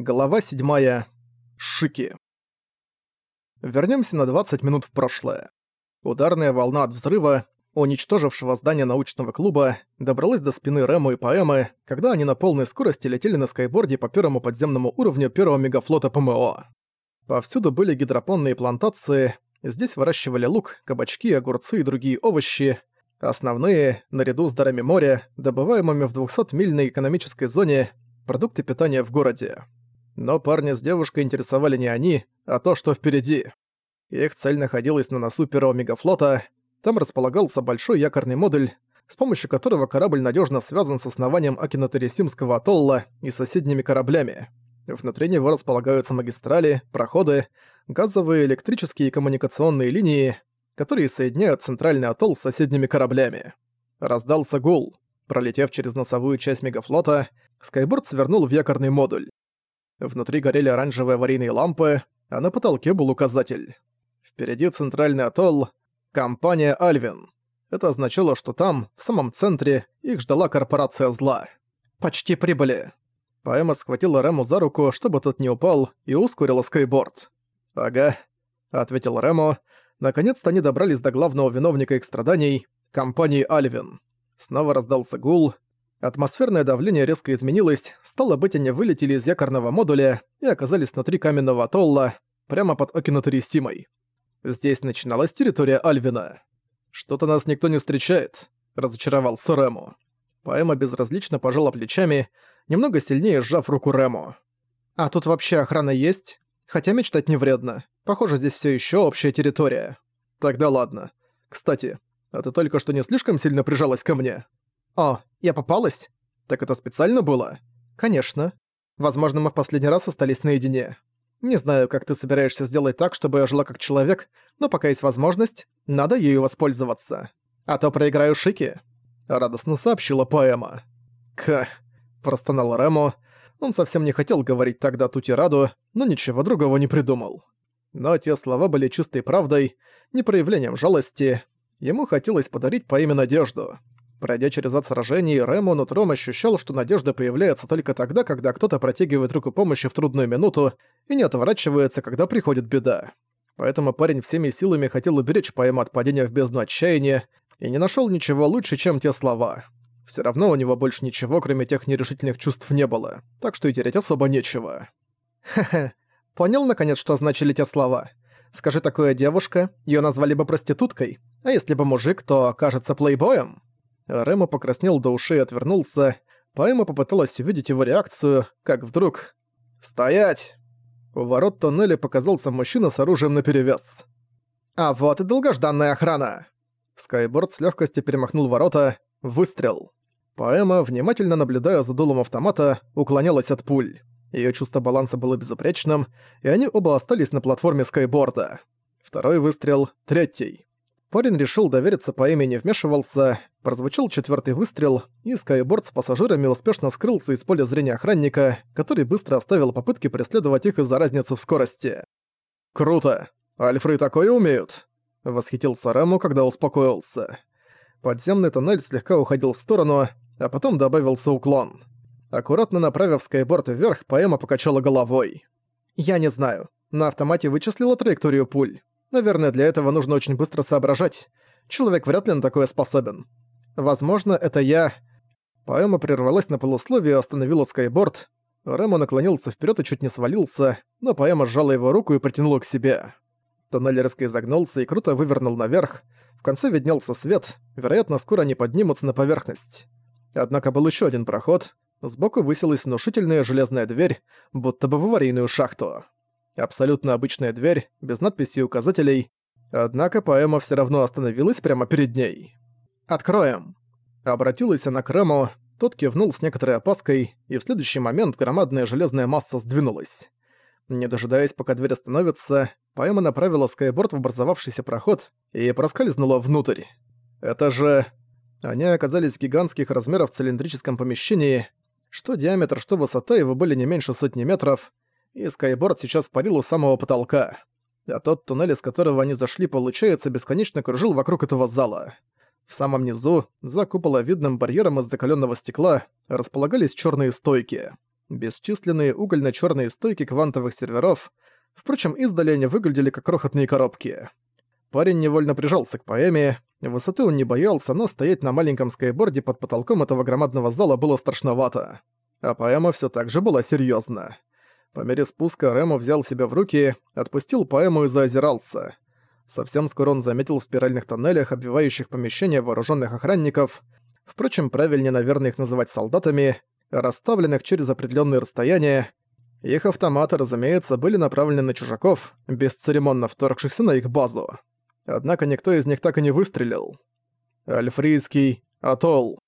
Глава 7. Шики. Вернемся на 20 минут в прошлое. Ударная волна от взрыва, уничтожившего здание научного клуба, добралась до спины Рэму и Поэмы, когда они на полной скорости летели на скайборде по первому подземному уровню первого мегафлота ПМО. Повсюду были гидропонные плантации, здесь выращивали лук, кабачки, огурцы и другие овощи, основные, наряду с дарами моря, добываемыми в 200-мильной экономической зоне, продукты питания в городе. Но парня с девушкой интересовали не они, а то, что впереди. Их цель находилась на носу первого мегафлота. Там располагался большой якорный модуль, с помощью которого корабль надежно связан с основанием Акинаторисимского атолла и соседними кораблями. Внутри него располагаются магистрали, проходы, газовые, электрические и коммуникационные линии, которые соединяют центральный атолл с соседними кораблями. Раздался гул. Пролетев через носовую часть мегафлота, Скайборд свернул в якорный модуль. Внутри горели оранжевые аварийные лампы, а на потолке был указатель. Впереди центральный атолл, компания «Альвин». Это означало, что там, в самом центре, их ждала корпорация зла. «Почти прибыли». Поэма схватила Рэму за руку, чтобы тот не упал, и ускорила скайборд. «Ага», — ответил Рэму. Наконец-то они добрались до главного виновника их страданий — компании «Альвин». Снова раздался гул, Атмосферное давление резко изменилось, стало быть, они вылетели из якорного модуля и оказались внутри каменного атолла, прямо под Окинотарисимой. Здесь начиналась территория Альвина. «Что-то нас никто не встречает», — разочаровался Рэму. Поэма безразлично пожала плечами, немного сильнее сжав руку Рэму. «А тут вообще охрана есть? Хотя мечтать не вредно. Похоже, здесь все еще общая территория. Тогда ладно. Кстати, а ты только что не слишком сильно прижалась ко мне?» «О, я попалась? Так это специально было?» «Конечно. Возможно, мы в последний раз остались наедине. Не знаю, как ты собираешься сделать так, чтобы я жила как человек, но пока есть возможность, надо ею воспользоваться. А то проиграю шики», — радостно сообщила поэма. «К...» — простонал Ремо. Он совсем не хотел говорить тогда Тутираду, но ничего другого не придумал. Но те слова были чистой правдой, не проявлением жалости. Ему хотелось подарить поэме надежду. Пройдя через ад сражений, Рэмон утром ощущал, что надежда появляется только тогда, когда кто-то протягивает руку помощи в трудную минуту и не отворачивается, когда приходит беда. Поэтому парень всеми силами хотел уберечь поэму от падения в бездну отчаяния и не нашел ничего лучше, чем те слова. Все равно у него больше ничего, кроме тех нерешительных чувств, не было, так что и терять особо нечего. Хе-хе, понял наконец, что значили те слова? Скажи такое девушка, ее назвали бы проституткой, а если бы мужик, то, кажется, плейбоем? Рема покраснел до ушей и отвернулся. Поэма попыталась увидеть его реакцию, как вдруг... «Стоять!» У ворот тоннеля показался мужчина с оружием наперевес. «А вот и долгожданная охрана!» Скайборд с легкостью перемахнул ворота. Выстрел. Поэма, внимательно наблюдая за дулом автомата, уклонялась от пуль. Ее чувство баланса было безупречным, и они оба остались на платформе скайборда. Второй выстрел, третий. Парень решил довериться по имени вмешивался, прозвучал четвертый выстрел, и скайборд с пассажирами успешно скрылся из поля зрения охранника, который быстро оставил попытки преследовать их из-за разницы в скорости. «Круто! Альфры такое умеют!» — восхитился Рэму, когда успокоился. Подземный тоннель слегка уходил в сторону, а потом добавился уклон. Аккуратно направив скайборд вверх, поэма покачала головой. «Я не знаю. На автомате вычислила траекторию пуль. Наверное, для этого нужно очень быстро соображать. Человек вряд ли на такое способен. Возможно, это я... Поэма прервалась на полусловие и остановила скайборд. Рэмо наклонился вперед и чуть не свалился, но поэма сжала его руку и притянула к себе. Тоннель резко изогнулся и круто вывернул наверх. В конце виднелся свет, вероятно, скоро они поднимутся на поверхность. Однако был еще один проход. Сбоку высилась внушительная железная дверь, будто бы в аварийную шахту. Абсолютно обычная дверь, без надписей и указателей. Однако поэма все равно остановилась прямо перед ней. «Откроем!» Обратилась она к Рэму, тот кивнул с некоторой опаской, и в следующий момент громадная железная масса сдвинулась. Не дожидаясь, пока дверь остановится, поэма направила скайборд в образовавшийся проход и проскользнула внутрь. Это же... Они оказались гигантских размеров в цилиндрическом помещении, что диаметр, что высота его были не меньше сотни метров, и скайборд сейчас парил у самого потолка. А тот туннель, из которого они зашли, получается, бесконечно кружил вокруг этого зала. В самом низу, за куполовидным барьером из закаленного стекла, располагались черные стойки. бесчисленные угольно-чёрные стойки квантовых серверов. Впрочем, издали они выглядели как крохотные коробки. Парень невольно прижался к поэме. Высоты он не боялся, но стоять на маленьком скейборде под потолком этого громадного зала было страшновато. А поэма всё так же была серьёзна. По мере спуска Рэму взял себя в руки, отпустил поэму и заозирался. Совсем скоро он заметил в спиральных тоннелях, обвивающих помещения вооруженных охранников, впрочем, правильнее, наверное, их называть солдатами, расставленных через определенные расстояния. Их автоматы, разумеется, были направлены на чужаков, бесцеремонно вторгшихся на их базу. Однако никто из них так и не выстрелил. Альфрийский атолл.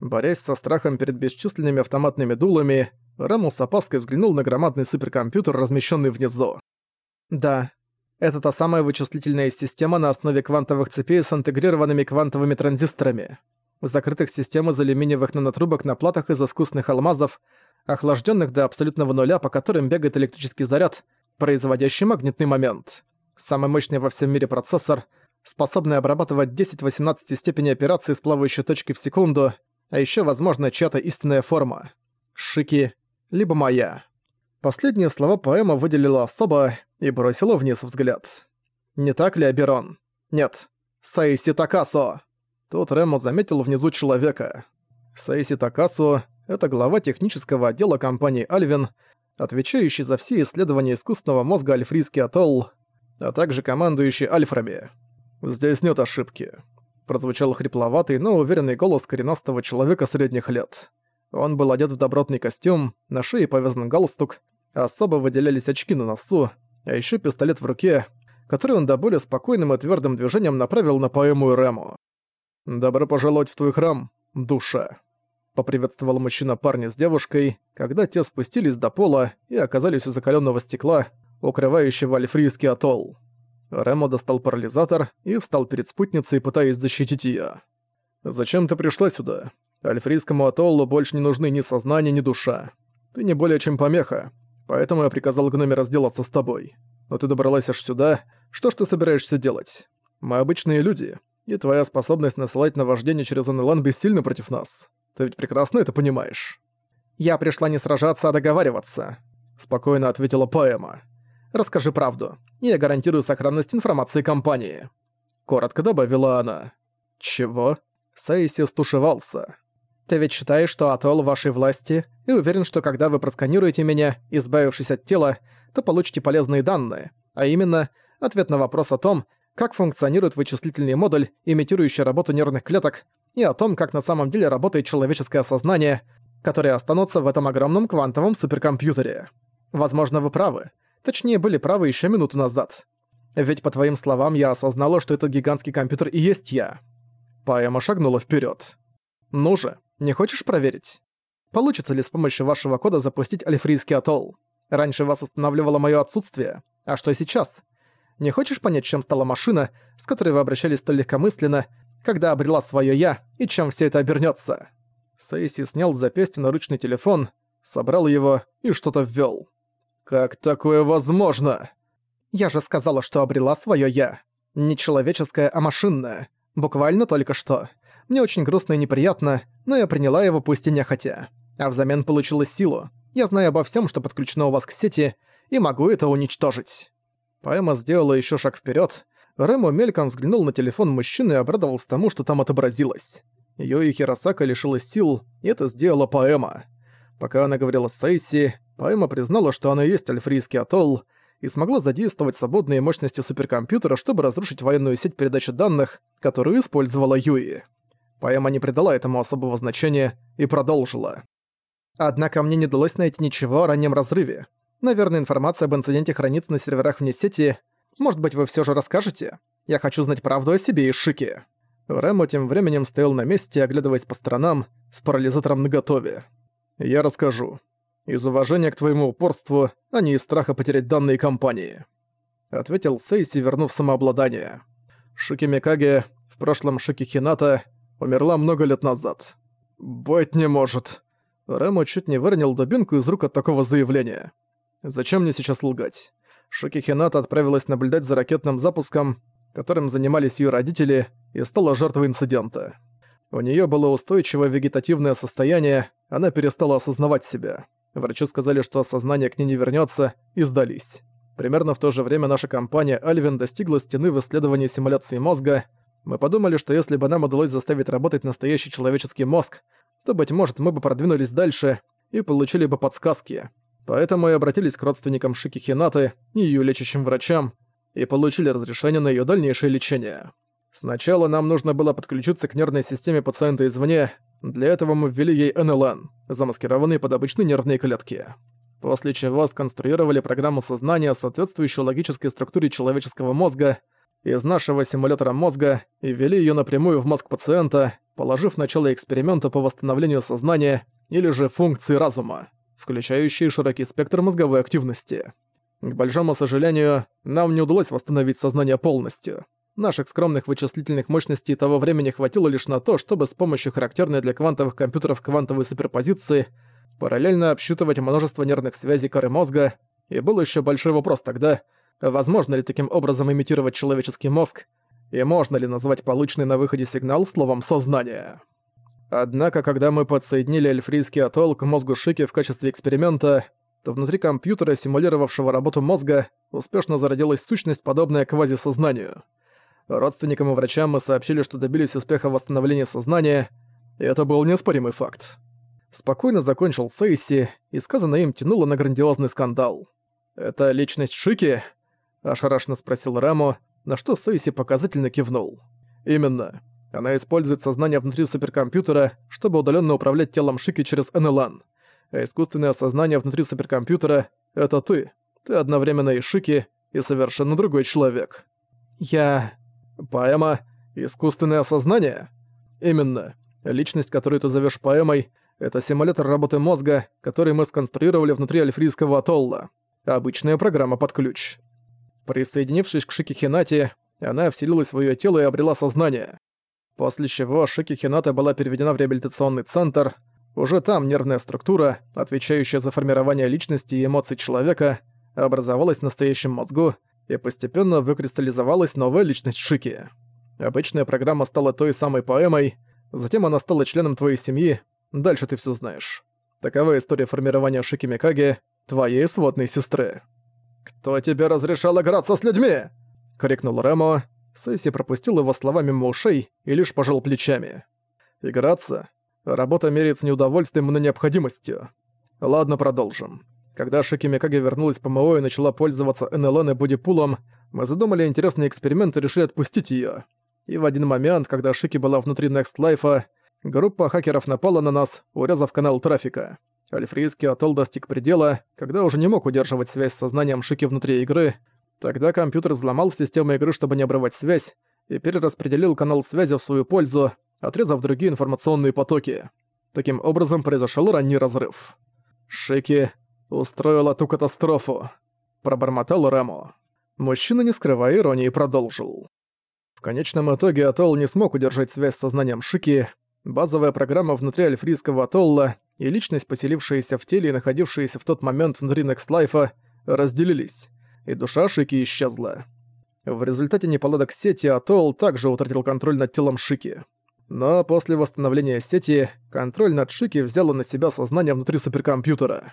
Борясь со страхом перед бесчисленными автоматными дулами, Рэмл с опаской взглянул на громадный суперкомпьютер, размещенный внизу. «Да, это та самая вычислительная система на основе квантовых цепей с интегрированными квантовыми транзисторами. Закрытых систем из алюминиевых нанотрубок на платах из искусственных алмазов, охлажденных до абсолютного нуля, по которым бегает электрический заряд, производящий магнитный момент. Самый мощный во всем мире процессор, способный обрабатывать 10-18 степени операции с плавающей точки в секунду, а еще, возможно, чья-то истинная форма. Шики либо моя. Последние слова поэма выделила особо и бросила вниз взгляд. Не так ли, Аберон? Нет. Саиси Такасо. Тут Ремо заметил внизу человека. Саиси Такасо — это глава технического отдела компании «Альвин», отвечающий за все исследования искусственного мозга Альфрийский атолл, а также командующий Альфрами. «Здесь нет ошибки», — прозвучал хрипловатый, но уверенный голос коренастого человека средних лет. Он был одет в добротный костюм, на шее повязан галстук, особо выделялись очки на носу, а еще пистолет в руке, который он до более спокойным и твердым движением направил на поэму Рему. «Добро пожаловать в твой храм, душа», — поприветствовал мужчина парня с девушкой, когда те спустились до пола и оказались у закаленного стекла, укрывающего альфрийский атолл. Ремо достал парализатор и встал перед спутницей, пытаясь защитить ее. «Зачем ты пришла сюда? Альфрийскому атоллу больше не нужны ни сознание, ни душа. Ты не более чем помеха, поэтому я приказал гноме разделаться с тобой. Но ты добралась аж сюда, что ж ты собираешься делать? Мы обычные люди, и твоя способность насылать наваждение через НЛН бессильна против нас. Ты ведь прекрасно это понимаешь. Я пришла не сражаться, а договариваться, спокойно ответила поэма. Расскажи правду, и я гарантирую сохранность информации компании. Коротко добавила она. Чего? Сейси стушевался. Ты ведь считаешь, что атолл в вашей власти, и уверен, что когда вы просканируете меня, избавившись от тела, то получите полезные данные, а именно, ответ на вопрос о том, как функционирует вычислительный модуль, имитирующий работу нервных клеток, и о том, как на самом деле работает человеческое сознание, которые останутся в этом огромном квантовом суперкомпьютере. Возможно, вы правы. Точнее, были правы еще минуту назад. Ведь по твоим словам я осознала, что этот гигантский компьютер и есть я. Паэма шагнула вперед. «Ну же, не хочешь проверить? Получится ли с помощью вашего кода запустить Альфрийский атолл? Раньше вас останавливало мое отсутствие. А что сейчас? Не хочешь понять, чем стала машина, с которой вы обращались столь легкомысленно, когда обрела свое «я», и чем все это обернется? Сейси снял с запястья наручный телефон, собрал его и что-то ввел. «Как такое возможно?» «Я же сказала, что обрела свое «я». Не человеческое, а машинное. Буквально только что. Мне очень грустно и неприятно, но я приняла его пусть и нехотя. А взамен получила силу. Я знаю обо всем, что подключено у вас к сети, и могу это уничтожить». Поэма сделала еще шаг вперед. Рэму мельком взглянул на телефон мужчины и обрадовался тому, что там отобразилось. Юи Хиросака лишилась сил, и это сделала Поэма. Пока она говорила с Сейси, Поэма признала, что она есть альфрийский атолл, и смогла задействовать свободные мощности суперкомпьютера, чтобы разрушить военную сеть передачи данных, которую использовала Юи. Поэма не придала этому особого значения и продолжила. Однако мне не удалось найти ничего о раннем разрыве. Наверное, информация об инциденте хранится на серверах вне сети. Может быть, вы все же расскажете? Я хочу знать правду о себе и Шике». Рэму тем временем стоял на месте, оглядываясь по сторонам, с парализатором наготове. «Я расскажу. Из уважения к твоему упорству, а не из страха потерять данные компании», — ответил Сейси, вернув самообладание. Шики Микаге, в прошлом Шики Хината, умерла много лет назад. «Быть не может». Рэму чуть не выронил дубинку из рук от такого заявления. «Зачем мне сейчас лгать?» Шуки Хината отправилась наблюдать за ракетным запуском, которым занимались ее родители, и стала жертвой инцидента. У нее было устойчивое вегетативное состояние, она перестала осознавать себя. Врачи сказали, что сознание к ней не вернется, и сдались. Примерно в то же время наша компания Альвин достигла стены в исследовании симуляции мозга. Мы подумали, что если бы нам удалось заставить работать настоящий человеческий мозг, то, быть может, мы бы продвинулись дальше и получили бы подсказки. Поэтому и обратились к родственникам Шики Хинаты и ее лечащим врачам и получили разрешение на ее дальнейшее лечение. Сначала нам нужно было подключиться к нервной системе пациента извне, для этого мы ввели ей НЛН, замаскированный под обычные нервные клетки. После чего сконструировали программу сознания, соответствующую логической структуре человеческого мозга, из нашего симулятора мозга и ввели ее напрямую в мозг пациента, положив начало эксперимента по восстановлению сознания или же функции разума, включающие широкий спектр мозговой активности. К большому сожалению, нам не удалось восстановить сознание полностью. Наших скромных вычислительных мощностей того времени хватило лишь на то, чтобы с помощью характерной для квантовых компьютеров квантовой суперпозиции параллельно обсчитывать множество нервных связей коры мозга, и был еще большой вопрос тогда, возможно ли таким образом имитировать человеческий мозг, и можно ли назвать полученный на выходе сигнал словом «сознание». Однако, когда мы подсоединили эльфрийский атолл к мозгу Шики в качестве эксперимента, то внутри компьютера, симулировавшего работу мозга, успешно зародилась сущность, подобная квазисознанию — Родственникам и врачам мы сообщили, что добились успеха восстановления сознания, и это был неоспоримый факт. Спокойно закончил Сейси, и сказанное им тянуло на грандиозный скандал. «Это личность Шики?» – ошарашенно спросил Раму, на что Сейси показательно кивнул. «Именно. Она использует сознание внутри суперкомпьютера, чтобы удаленно управлять телом Шики через НЛН. А искусственное сознание внутри суперкомпьютера — это ты. Ты одновременно и Шики, и совершенно другой человек». «Я...» Поэма — искусственное осознание? Именно. Личность, которую ты зовешь поэмой, это симулятор работы мозга, который мы сконструировали внутри альфрийского атолла. Обычная программа под ключ. Присоединившись к Шики Хинати, она вселилась в её тело и обрела сознание. После чего Шики Хината была переведена в реабилитационный центр. Уже там нервная структура, отвечающая за формирование личности и эмоций человека, образовалась в настоящем мозгу, и постепенно выкристаллизовалась новая личность Шики. Обычная программа стала той самой поэмой, затем она стала членом твоей семьи, дальше ты все знаешь. Такова история формирования Шики Микаги, твоей сводной сестры. «Кто тебе разрешал играться с людьми?» — крикнул Ремо. Сесси пропустил его слова мимо ушей и лишь пожал плечами. «Играться? Работа меряется не удовольствием, но необходимостью. Ладно, продолжим. Когда Шики Микаги вернулась по МО и начала пользоваться НЛН и бодипулом, мы задумали интересный эксперимент и решили отпустить её. И в один момент, когда Шики была внутри Next Life, группа хакеров напала на нас, урезав канал трафика. Альфрийский атолл достиг предела, когда уже не мог удерживать связь с сознанием Шики внутри игры. Тогда компьютер взломал систему игры, чтобы не обрывать связь, и перераспределил канал связи в свою пользу, отрезав другие информационные потоки. Таким образом произошел ранний разрыв. Шики устроила ту катастрофу», — пробормотал Рэму. Мужчина, не скрывая иронии, продолжил. В конечном итоге Атолл не смог удержать связь с сознанием Шики, базовая программа внутри альфрийского Атолла и личность, поселившаяся в теле и находившаяся в тот момент внутри Некслайфа, разделились, и душа Шики исчезла. В результате неполадок сети Атолл также утратил контроль над телом Шики. Но после восстановления сети, контроль над Шики взяло на себя сознание внутри суперкомпьютера.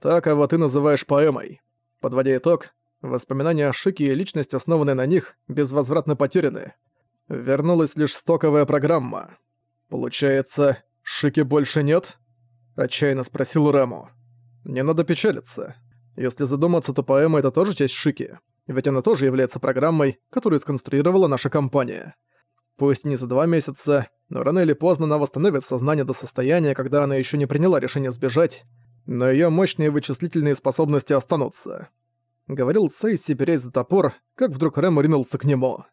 Так, а вот ты называешь поэмой. Подводя итог, воспоминания о Шике и личность, основанная на них, безвозвратно потеряны. Вернулась лишь стоковая программа. Получается, Шики больше нет? Отчаянно спросил Рэму. Не надо печалиться. Если задуматься, то поэма — это тоже часть Шики. Ведь она тоже является программой, которую сконструировала наша компания. Пусть не за два месяца, но рано или поздно она восстановит сознание до состояния, когда она еще не приняла решение сбежать, но её мощные вычислительные способности останутся», — говорил Сейси, берясь за топор, как вдруг Рэм ринулся к нему.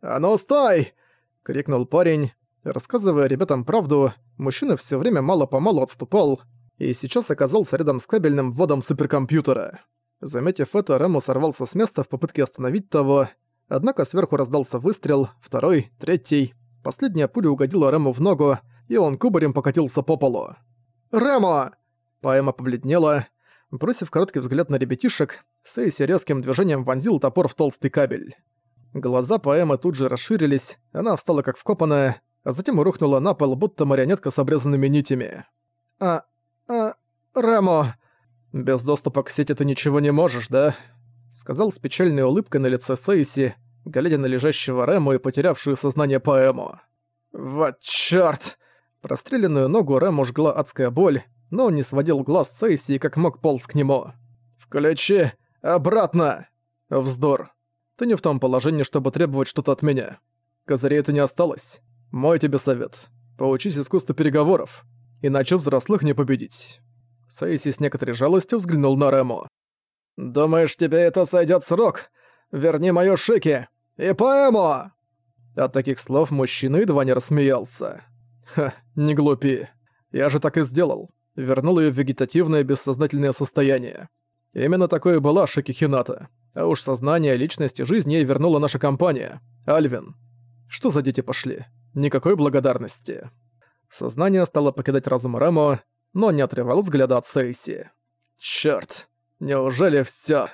«А ну стой!» — крикнул парень. Рассказывая ребятам правду, мужчина всё время мало-помалу отступал и сейчас оказался рядом с кабельным вводом суперкомпьютера. Заметив это, Рэму сорвался с места в попытке остановить того, однако сверху раздался выстрел, второй, третий. Последняя пуля угодила Рэму в ногу, и он кубарем покатился по полу. «Рэмо!» Поэма побледнела. Бросив короткий взгляд на ребятишек, Сейси резким движением вонзил топор в толстый кабель. Глаза поэмы тут же расширились, она встала как вкопанная, а затем рухнула на пол, будто марионетка с обрезанными нитями. «А... а... Рамо!» «Без доступа к сети ты ничего не можешь, да?» Сказал с печальной улыбкой на лице Сейси, глядя на лежащего Рэму и потерявшую сознание поэму. «Вот чёрт!» Простреленную ногу Рэму жгла адская боль, но он не сводил глаз Сейси и как мог полз к нему. «Включи! Обратно!» «Вздор. Ты не в том положении, чтобы требовать что-то от меня. Козырей это не осталось. Мой тебе совет. Поучись искусству переговоров, иначе взрослых не победить». Сейси с некоторой жалостью взглянул на Рэму. «Думаешь, тебе это сойдёт с рук? Верни моё Шики и поэму!» От таких слов мужчина едва не рассмеялся. «Ха, не глупи. Я же так и сделал. Вернул её в вегетативное бессознательное состояние. Именно такое была Шики Хината. А уж сознание, личность и жизнь ей вернула наша компания. Альвин. Что за дети пошли? Никакой благодарности. Сознание стало покидать разум Рэму, но не отрывал взгляда от Сейси. Чёрт, неужели всё?